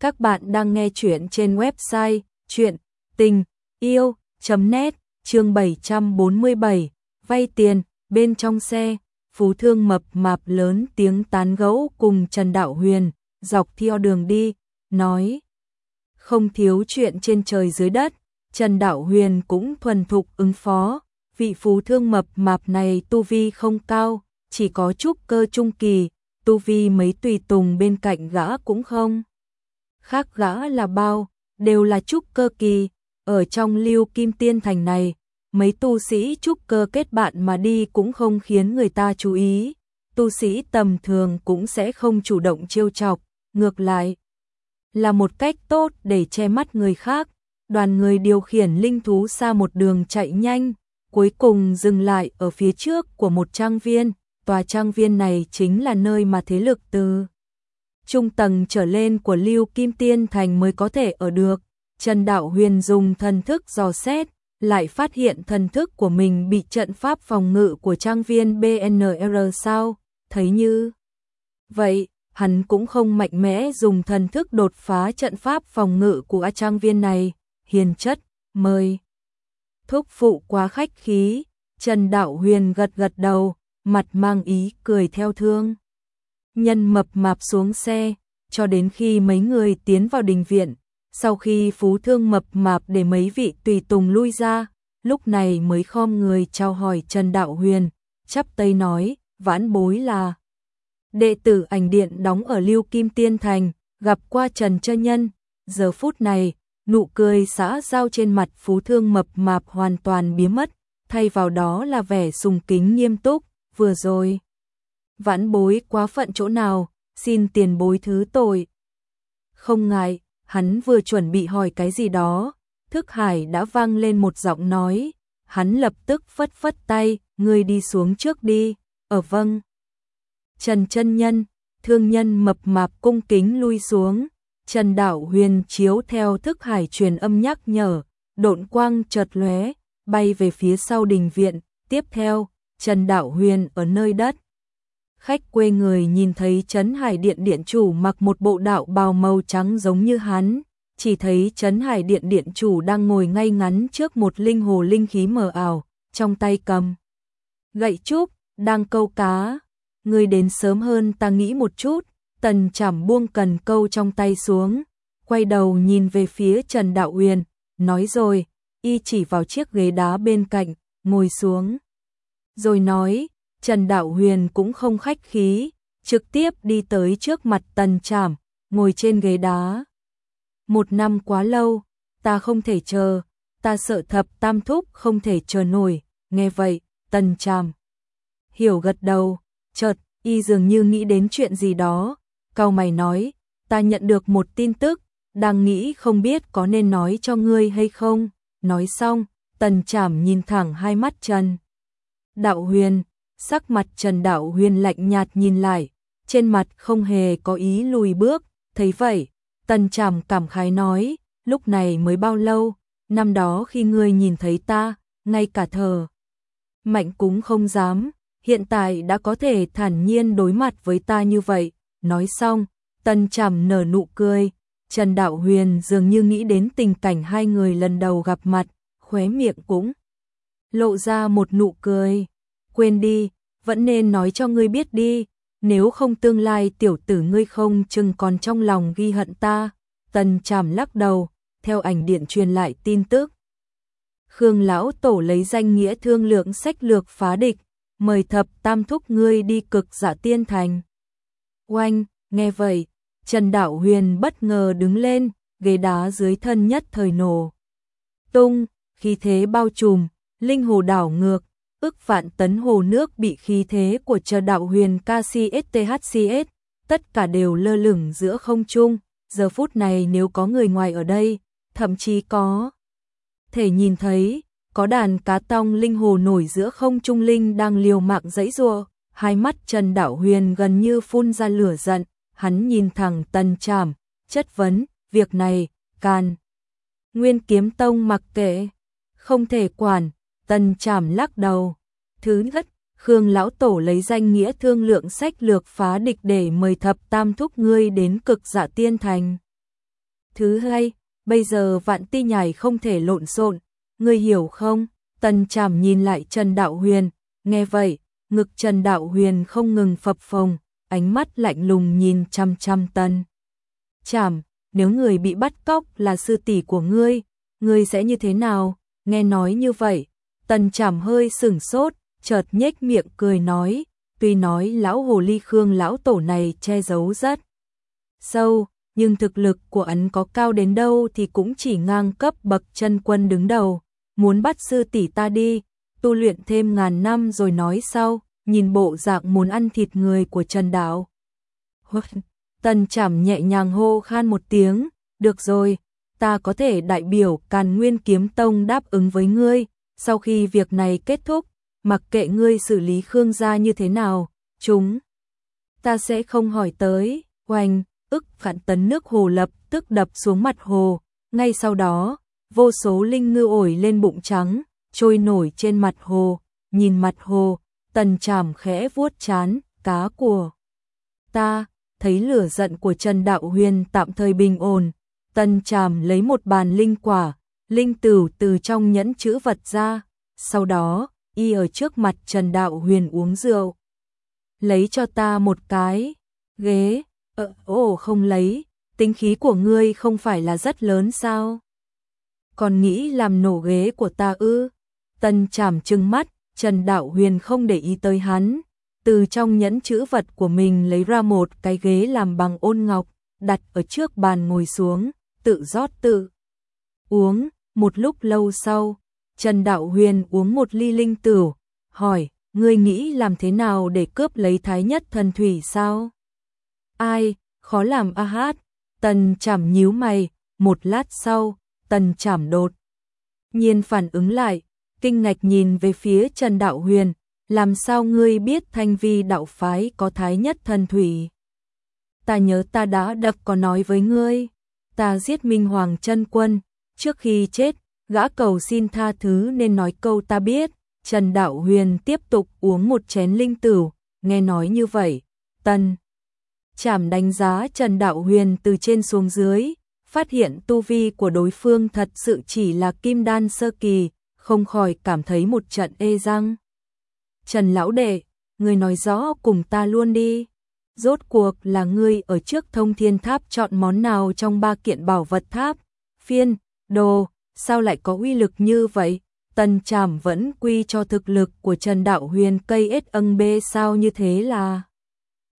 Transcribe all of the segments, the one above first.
Các bạn đang nghe chuyện trên website chuyện tình yêu.net chương 747 vay tiền bên trong xe. Phú Thương mập mạp lớn tiếng tán gẫu cùng Trần Đạo Huyền dọc theo đường đi, nói không thiếu chuyện trên trời dưới đất. Trần Đạo Huyền cũng thuần thục ứng phó, vị Phú Thương mập mạp này tu vi không cao, chỉ có chút cơ trung kỳ, tu vi mấy tùy tùng bên cạnh gã cũng không khác gã là bao, đều là trúc cơ kỳ, ở trong lưu kim tiên thành này, mấy tu sĩ trúc cơ kết bạn mà đi cũng không khiến người ta chú ý, tu sĩ tầm thường cũng sẽ không chủ động trêu chọc, ngược lại là một cách tốt để che mắt người khác. Đoàn người điều khiển linh thú xa một đường chạy nhanh, cuối cùng dừng lại ở phía trước của một trang viên, tòa trang viên này chính là nơi mà thế lực từ trung tầng trở lên của Lưu Kim Tiên Thành mới có thể ở được. Trần Đạo Huyền dùng thần thức dò xét, lại phát hiện thần thức của mình bị trận pháp phòng ngự của trang viên BNR sao, thấy như vậy, hắn cũng không mạnh mẽ dùng thần thức đột phá trận pháp phòng ngự của trang viên này, hiền chất, mời. Thúc phụ quá khách khí, Trần Đạo Huyền gật gật đầu, mặt mang ý cười theo thương nhân mập mạp xuống xe, cho đến khi mấy người tiến vào đình viện. Sau khi phú thương mập mạp để mấy vị tùy tùng lui ra, lúc này mới khom người trao hỏi Trần Đạo Huyền, chắp tay nói, vãn bối là đệ tử ảnh điện đóng ở Lưu Kim Tiên Thành, gặp qua Trần Chân Nhân, giờ phút này, nụ cười xã giao trên mặt phú thương mập mạp hoàn toàn biến mất, thay vào đó là vẻ sùng kính nghiêm túc, vừa rồi vãn bối quá phận chỗ nào, xin tiền bối thứ tội. Không ngại, hắn vừa chuẩn bị hỏi cái gì đó, thức hải đã vang lên một giọng nói, hắn lập tức phất phất tay, người đi xuống trước đi, ở vâng. Trần chân nhân, thương nhân mập mạp cung kính lui xuống, Trần Đạo Huyền chiếu theo thức hải truyền âm nhắc nhở, độn quang chợt lóe, bay về phía sau đình viện, tiếp theo, Trần Đạo Huyền ở nơi đất khách quê người nhìn thấy Trấn Hải Điện Điện Chủ mặc một bộ đạo bào màu trắng giống như hắn, chỉ thấy Trấn Hải Điện Điện Chủ đang ngồi ngay ngắn trước một linh hồ linh khí mờ ảo, trong tay cầm gậy trúc, đang câu cá. Người đến sớm hơn ta nghĩ một chút, tần chảm buông cần câu trong tay xuống, quay đầu nhìn về phía Trần Đạo Uyên, nói rồi, y chỉ vào chiếc ghế đá bên cạnh, ngồi xuống. Rồi nói, Trần Đạo Huyền cũng không khách khí, trực tiếp đi tới trước mặt Tần Trảm, ngồi trên ghế đá. Một năm quá lâu, ta không thể chờ, ta sợ thập tam thúc không thể chờ nổi, nghe vậy, Tần Trảm. Hiểu gật đầu, chợt, y dường như nghĩ đến chuyện gì đó, cao mày nói, ta nhận được một tin tức, đang nghĩ không biết có nên nói cho ngươi hay không, nói xong, Tần Trảm nhìn thẳng hai mắt Trần. Đạo Huyền, Sắc mặt Trần Đạo Huyền lạnh nhạt nhìn lại, trên mặt không hề có ý lùi bước, thấy vậy, Tần Trảm cảm khái nói, lúc này mới bao lâu, năm đó khi ngươi nhìn thấy ta, ngay cả thờ. Mạnh cũng không dám, hiện tại đã có thể thản nhiên đối mặt với ta như vậy, nói xong, Tần Trảm nở nụ cười, Trần Đạo Huyền dường như nghĩ đến tình cảnh hai người lần đầu gặp mặt, khóe miệng cũng lộ ra một nụ cười quên đi, vẫn nên nói cho ngươi biết đi, nếu không tương lai tiểu tử ngươi không chừng còn trong lòng ghi hận ta. Tần chàm lắc đầu, theo ảnh điện truyền lại tin tức. Khương lão tổ lấy danh nghĩa thương lượng sách lược phá địch, mời thập tam thúc ngươi đi cực giả tiên thành. Oanh, nghe vậy, Trần Đạo Huyền bất ngờ đứng lên, ghế đá dưới thân nhất thời nổ. Tung, khí thế bao trùm, linh hồ đảo ngược, ức vạn tấn hồ nước bị khí thế của chờ đạo huyền KCSTHCS, tất cả đều lơ lửng giữa không trung, giờ phút này nếu có người ngoài ở đây, thậm chí có thể nhìn thấy, có đàn cá tong linh hồ nổi giữa không trung linh đang liều mạng dãy rùa, hai mắt Trần Đạo Huyền gần như phun ra lửa giận, hắn nhìn thẳng Tần Trảm, chất vấn, việc này, can. Nguyên Kiếm Tông mặc kệ, không thể quản, Tần Trảm lắc đầu. Thứ nhất, Khương lão tổ lấy danh nghĩa thương lượng sách lược phá địch để mời thập tam thúc ngươi đến cực dạ tiên thành. Thứ hai, bây giờ vạn ti nhảy không thể lộn xộn, ngươi hiểu không? Tần Trảm nhìn lại Trần Đạo Huyền, nghe vậy, ngực Trần Đạo Huyền không ngừng phập phồng, ánh mắt lạnh lùng nhìn chăm chăm Tần. Trảm, nếu người bị bắt cóc là sư tỷ của ngươi, ngươi sẽ như thế nào? Nghe nói như vậy, Tần chảm hơi sửng sốt, chợt nhếch miệng cười nói, tuy nói lão hồ ly khương lão tổ này che giấu rất sâu, nhưng thực lực của ấn có cao đến đâu thì cũng chỉ ngang cấp bậc chân quân đứng đầu, muốn bắt sư tỷ ta đi, tu luyện thêm ngàn năm rồi nói sau, nhìn bộ dạng muốn ăn thịt người của Trần Đạo. Tần chảm nhẹ nhàng hô khan một tiếng, được rồi, ta có thể đại biểu Càn Nguyên Kiếm Tông đáp ứng với ngươi, sau khi việc này kết thúc, mặc kệ ngươi xử lý Khương gia như thế nào, chúng ta sẽ không hỏi tới, oanh, ức phản tấn nước hồ lập tức đập xuống mặt hồ, ngay sau đó, vô số linh ngư ổi lên bụng trắng, trôi nổi trên mặt hồ, nhìn mặt hồ, tần tràm khẽ vuốt chán, cá của ta, thấy lửa giận của Trần Đạo Huyền tạm thời bình ổn, tần tràm lấy một bàn linh quả, linh tử từ trong nhẫn chữ vật ra, sau đó, y ở trước mặt Trần Đạo Huyền uống rượu. Lấy cho ta một cái, ghế, ờ, ồ không lấy, tính khí của ngươi không phải là rất lớn sao? Còn nghĩ làm nổ ghế của ta ư? Tân chảm trừng mắt, Trần Đạo Huyền không để ý tới hắn, từ trong nhẫn chữ vật của mình lấy ra một cái ghế làm bằng ôn ngọc, đặt ở trước bàn ngồi xuống, tự rót tự uống, một lúc lâu sau, Trần Đạo Huyền uống một ly linh tửu, hỏi, ngươi nghĩ làm thế nào để cướp lấy thái nhất thần thủy sao? Ai, khó làm a hát, tần chảm nhíu mày, một lát sau, tần chảm đột. Nhiên phản ứng lại, kinh ngạch nhìn về phía Trần Đạo Huyền, làm sao ngươi biết thanh vi đạo phái có thái nhất thần thủy? Ta nhớ ta đã đập có nói với ngươi, ta giết Minh Hoàng chân quân, trước khi chết, gã cầu xin tha thứ nên nói câu ta biết. Trần Đạo Huyền tiếp tục uống một chén linh tửu, nghe nói như vậy, tân. Chảm đánh giá Trần Đạo Huyền từ trên xuống dưới, phát hiện tu vi của đối phương thật sự chỉ là kim đan sơ kỳ, không khỏi cảm thấy một trận ê răng. Trần Lão Đệ, người nói rõ cùng ta luôn đi. Rốt cuộc là ngươi ở trước thông thiên tháp chọn món nào trong ba kiện bảo vật tháp, phiên, đồ, sao lại có uy lực như vậy? Tần Trảm vẫn quy cho thực lực của Trần Đạo Huyền cây ết âng bê sao như thế là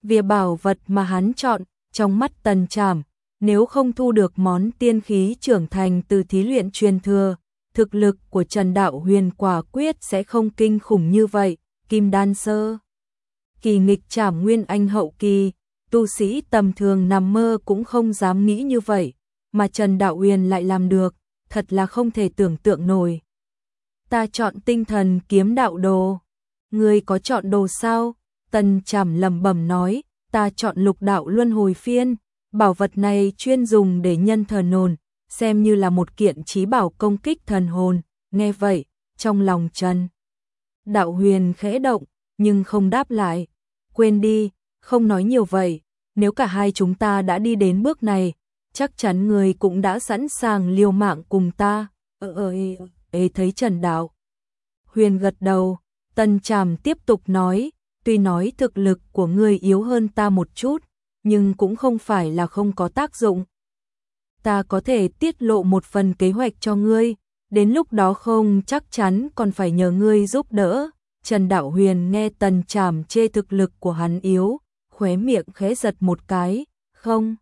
Vì bảo vật mà hắn chọn, trong mắt Tần Trảm, nếu không thu được món tiên khí trưởng thành từ thí luyện truyền thừa, thực lực của Trần Đạo Huyền quả quyết sẽ không kinh khủng như vậy, Kim Đan Sơ. Kỳ nghịch trảm nguyên anh hậu kỳ, tu sĩ tầm thường nằm mơ cũng không dám nghĩ như vậy, mà Trần Đạo Huyền lại làm được, thật là không thể tưởng tượng nổi. Ta chọn tinh thần kiếm đạo đồ. Ngươi có chọn đồ sao? Tần Trảm lẩm bẩm nói, ta chọn lục đạo luân hồi phiên, bảo vật này chuyên dùng để nhân thần hồn, xem như là một kiện trí bảo công kích thần hồn. Nghe vậy, trong lòng Trần Đạo Huyền khẽ động, nhưng không đáp lại. Quên đi, không nói nhiều vậy, nếu cả hai chúng ta đã đi đến bước này, chắc chắn người cũng đã sẵn sàng liều mạng cùng ta. Ờ ờ ê thấy Trần Đạo. Huyền gật đầu, Tân Tràm tiếp tục nói, tuy nói thực lực của ngươi yếu hơn ta một chút, nhưng cũng không phải là không có tác dụng. Ta có thể tiết lộ một phần kế hoạch cho ngươi, đến lúc đó không chắc chắn còn phải nhờ ngươi giúp đỡ. Trần Đạo Huyền nghe Tần Tràm chê thực lực của hắn yếu, khóe miệng khẽ giật một cái, không.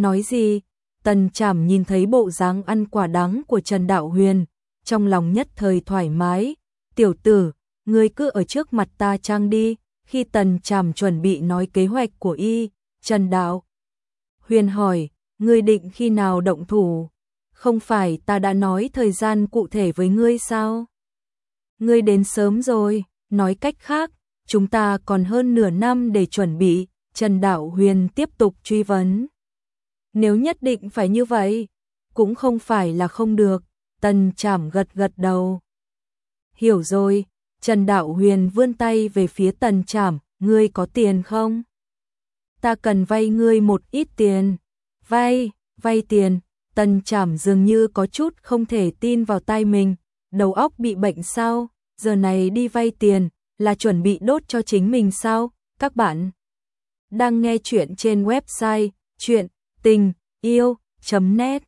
Nói gì, Tần Tràm nhìn thấy bộ dáng ăn quả đắng của Trần Đạo Huyền, trong lòng nhất thời thoải mái, tiểu tử, ngươi cứ ở trước mặt ta trang đi, khi Tần Tràm chuẩn bị nói kế hoạch của y, Trần Đạo. Huyền hỏi, ngươi định khi nào động thủ? Không phải ta đã nói thời gian cụ thể với ngươi sao? Ngươi đến sớm rồi, nói cách khác, chúng ta còn hơn nửa năm để chuẩn bị, Trần Đạo Huyền tiếp tục truy vấn. Nếu nhất định phải như vậy, cũng không phải là không được, Tần chảm gật gật đầu. Hiểu rồi, Trần Đạo Huyền vươn tay về phía Tần chảm, ngươi có tiền không? Ta cần vay ngươi một ít tiền. Vay, vay tiền, tần chảm dường như có chút không thể tin vào tay mình, đầu óc bị bệnh sao, giờ này đi vay tiền, là chuẩn bị đốt cho chính mình sao, các bạn đang nghe chuyện trên website chuyện tình yêu.net